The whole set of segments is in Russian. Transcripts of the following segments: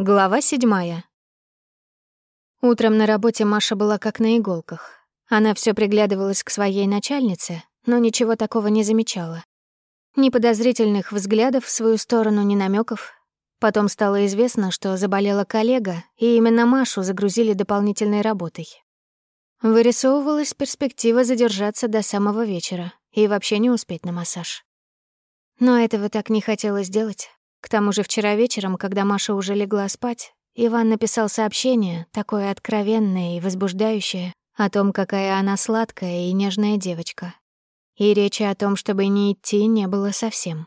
Глава седьмая. Утром на работе Маша была как на иголках. Она все приглядывалась к своей начальнице, но ничего такого не замечала. Ни подозрительных взглядов в свою сторону, ни намеков. Потом стало известно, что заболела коллега, и именно Машу загрузили дополнительной работой. Вырисовывалась перспектива задержаться до самого вечера и вообще не успеть на массаж. Но этого так не хотелось делать. К тому же вчера вечером, когда Маша уже легла спать, Иван написал сообщение, такое откровенное и возбуждающее, о том, какая она сладкая и нежная девочка. И речи о том, чтобы не идти, не было совсем.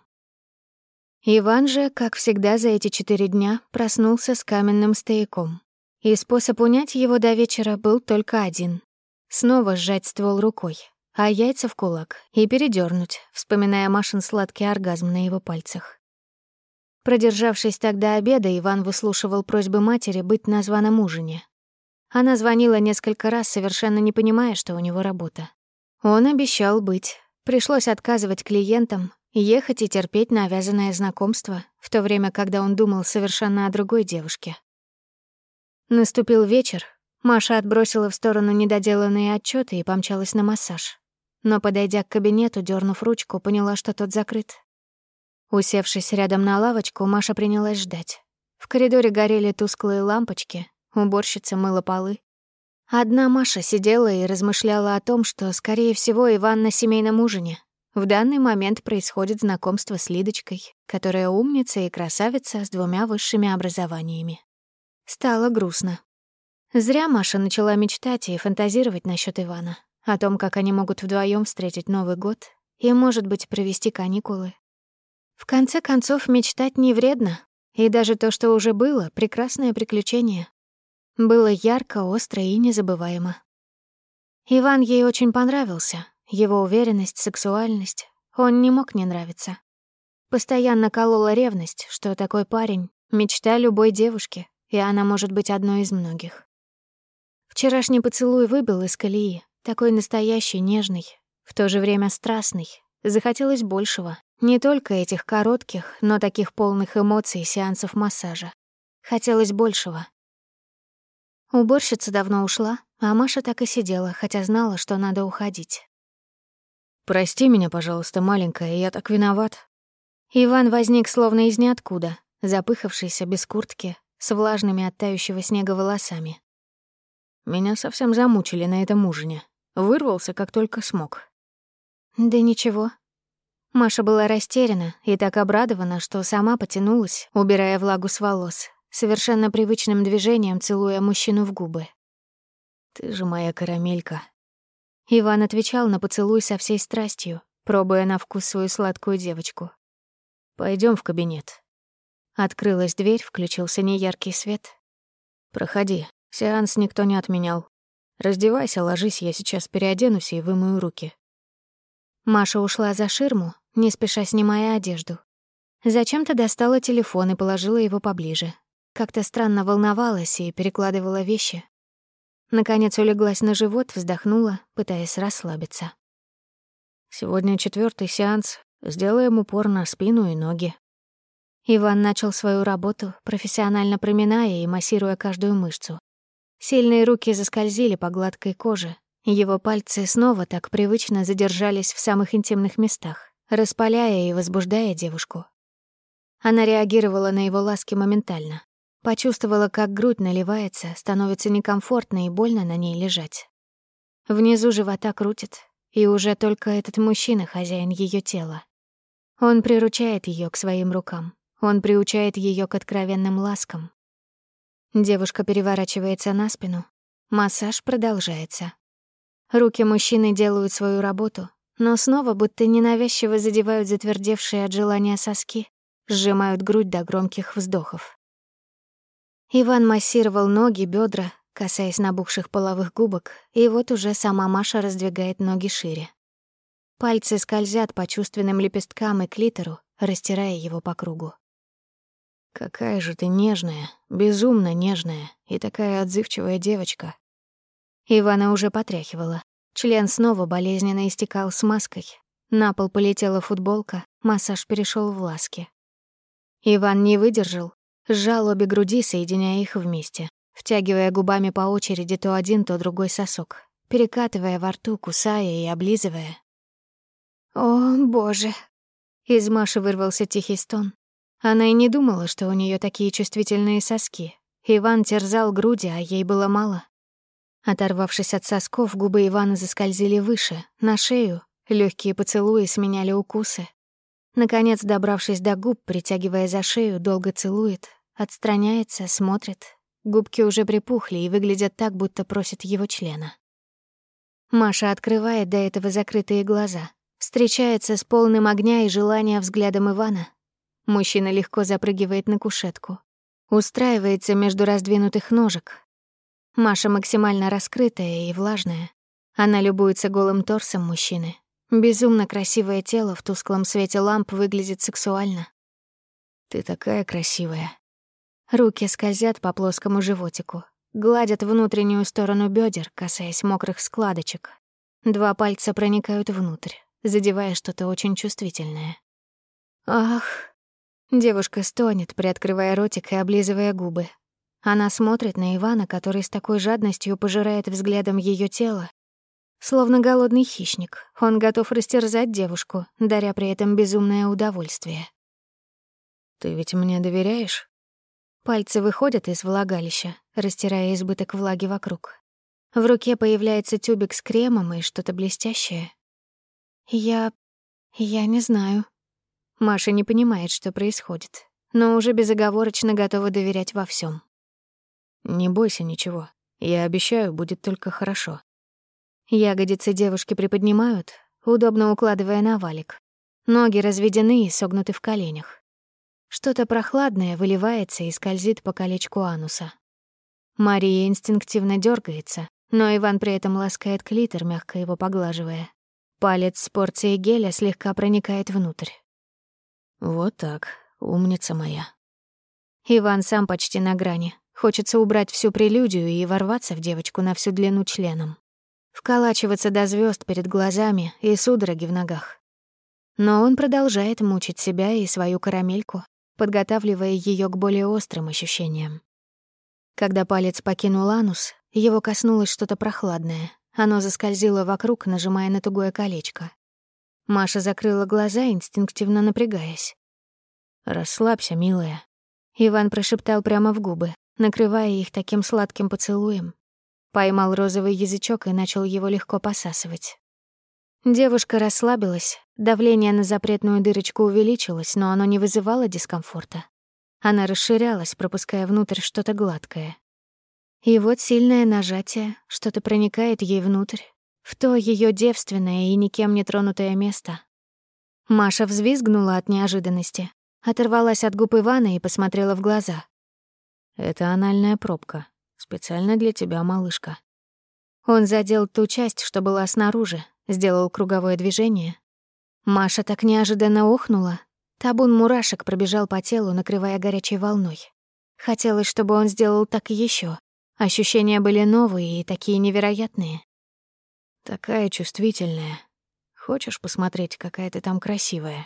Иван же, как всегда за эти четыре дня, проснулся с каменным стояком. И способ унять его до вечера был только один — снова сжать ствол рукой, а яйца в кулак и передернуть, вспоминая Машин сладкий оргазм на его пальцах. Продержавшись тогда обеда, Иван выслушивал просьбы матери быть на званом ужине. Она звонила несколько раз, совершенно не понимая, что у него работа. Он обещал быть. Пришлось отказывать клиентам, ехать и терпеть навязанное знакомство, в то время, когда он думал совершенно о другой девушке. Наступил вечер. Маша отбросила в сторону недоделанные отчеты и помчалась на массаж. Но, подойдя к кабинету, дернув ручку, поняла, что тот закрыт. Усевшись рядом на лавочку, Маша принялась ждать. В коридоре горели тусклые лампочки, уборщица мыла полы. Одна Маша сидела и размышляла о том, что, скорее всего, Иван на семейном ужине. В данный момент происходит знакомство с Лидочкой, которая умница и красавица с двумя высшими образованиями. Стало грустно. Зря Маша начала мечтать и фантазировать насчет Ивана, о том, как они могут вдвоем встретить Новый год и, может быть, провести каникулы, в конце концов, мечтать не вредно, и даже то, что уже было, — прекрасное приключение. Было ярко, остро и незабываемо. Иван ей очень понравился, его уверенность, сексуальность. Он не мог не нравиться. Постоянно колола ревность, что такой парень — мечта любой девушки, и она может быть одной из многих. Вчерашний поцелуй выбил из колеи, такой настоящий, нежный, в то же время страстный. Захотелось большего, не только этих коротких, но таких полных эмоций сеансов массажа. Хотелось большего. Уборщица давно ушла, а Маша так и сидела, хотя знала, что надо уходить. «Прости меня, пожалуйста, маленькая, я так виноват». Иван возник словно из ниоткуда, запыхавшийся, без куртки, с влажными от тающего снега волосами. Меня совсем замучили на этом ужине. Вырвался, как только смог. «Да ничего, Маша была растеряна и так обрадована, что сама потянулась, убирая влагу с волос, совершенно привычным движением целуя мужчину в губы. «Ты же моя карамелька». Иван отвечал на поцелуй со всей страстью, пробуя на вкус свою сладкую девочку. Пойдем в кабинет». Открылась дверь, включился неяркий свет. «Проходи, сеанс никто не отменял. Раздевайся, ложись, я сейчас переоденусь и вымою руки». Маша ушла за ширму, не спеша снимая одежду. Зачем-то достала телефон и положила его поближе. Как-то странно волновалась и перекладывала вещи. Наконец улеглась на живот, вздохнула, пытаясь расслабиться. «Сегодня четвертый сеанс. Сделаем упор на спину и ноги». Иван начал свою работу, профессионально проминая и массируя каждую мышцу. Сильные руки заскользили по гладкой коже, его пальцы снова так привычно задержались в самых интимных местах распаляя и возбуждая девушку. Она реагировала на его ласки моментально. Почувствовала, как грудь наливается, становится некомфортно и больно на ней лежать. Внизу живота крутит, и уже только этот мужчина хозяин ее тела. Он приручает ее к своим рукам. Он приучает ее к откровенным ласкам. Девушка переворачивается на спину. Массаж продолжается. Руки мужчины делают свою работу, но снова будто ненавязчиво задевают затвердевшие от желания соски, сжимают грудь до громких вздохов. Иван массировал ноги, бедра, касаясь набухших половых губок, и вот уже сама Маша раздвигает ноги шире. Пальцы скользят по чувственным лепесткам и клитору, растирая его по кругу. «Какая же ты нежная, безумно нежная и такая отзывчивая девочка». Ивана уже потряхивала. Член снова болезненно истекал смазкой. На пол полетела футболка, массаж перешел в ласки. Иван не выдержал, сжал обе груди, соединяя их вместе, втягивая губами по очереди то один, то другой сосок, перекатывая во рту, кусая и облизывая. «О, боже!» Из Маши вырвался тихий стон. Она и не думала, что у нее такие чувствительные соски. Иван терзал груди, а ей было мало. Оторвавшись от сосков, губы Ивана заскользили выше, на шею, легкие поцелуи сменяли укусы. Наконец, добравшись до губ, притягивая за шею, долго целует, отстраняется, смотрит. Губки уже припухли и выглядят так, будто просит его члена. Маша открывает до этого закрытые глаза, встречается с полным огня и желания взглядом Ивана. Мужчина легко запрыгивает на кушетку, устраивается между раздвинутых ножек, Маша максимально раскрытая и влажная. Она любуется голым торсом мужчины. Безумно красивое тело в тусклом свете ламп выглядит сексуально. «Ты такая красивая». Руки скользят по плоскому животику, гладят внутреннюю сторону бедер, касаясь мокрых складочек. Два пальца проникают внутрь, задевая что-то очень чувствительное. «Ах!» Девушка стонет, приоткрывая ротик и облизывая губы, она смотрит на Ивана, который с такой жадностью пожирает взглядом ее тело. Словно голодный хищник, он готов растерзать девушку, даря при этом безумное удовольствие. «Ты ведь мне доверяешь?» Пальцы выходят из влагалища, растирая избыток влаги вокруг. В руке появляется тюбик с кремом и что-то блестящее. Я... я не знаю. Маша не понимает, что происходит, но уже безоговорочно готова доверять во всем. Не бойся ничего. Я обещаю, будет только хорошо. Ягодицы девушки приподнимают, удобно укладывая на валик. Ноги разведены и согнуты в коленях. Что-то прохладное выливается и скользит по колечку ануса. Мария инстинктивно дергается, но Иван при этом ласкает клитор, мягко его поглаживая. Палец с порцией геля слегка проникает внутрь. Вот так, умница моя. Иван сам почти на грани, Хочется убрать всю прелюдию и ворваться в девочку на всю длину членом. Вколачиваться до звезд перед глазами и судороги в ногах. Но он продолжает мучить себя и свою карамельку, подготавливая ее к более острым ощущениям. Когда палец покинул анус, его коснулось что-то прохладное. Оно заскользило вокруг, нажимая на тугое колечко. Маша закрыла глаза, инстинктивно напрягаясь. «Расслабься, милая», — Иван прошептал прямо в губы, накрывая их таким сладким поцелуем. Поймал розовый язычок и начал его легко посасывать. Девушка расслабилась, давление на запретную дырочку увеличилось, но оно не вызывало дискомфорта. Она расширялась, пропуская внутрь что-то гладкое. И вот сильное нажатие, что-то проникает ей внутрь, в то ее девственное и никем не тронутое место. Маша взвизгнула от неожиданности, оторвалась от губ Ивана и посмотрела в глаза. Это анальная пробка. Специально для тебя, малышка. Он задел ту часть, что была снаружи, сделал круговое движение. Маша так неожиданно охнула. Табун мурашек пробежал по телу, накрывая горячей волной. Хотелось, чтобы он сделал так еще. Ощущения были новые и такие невероятные. Такая чувствительная. Хочешь посмотреть, какая ты там красивая?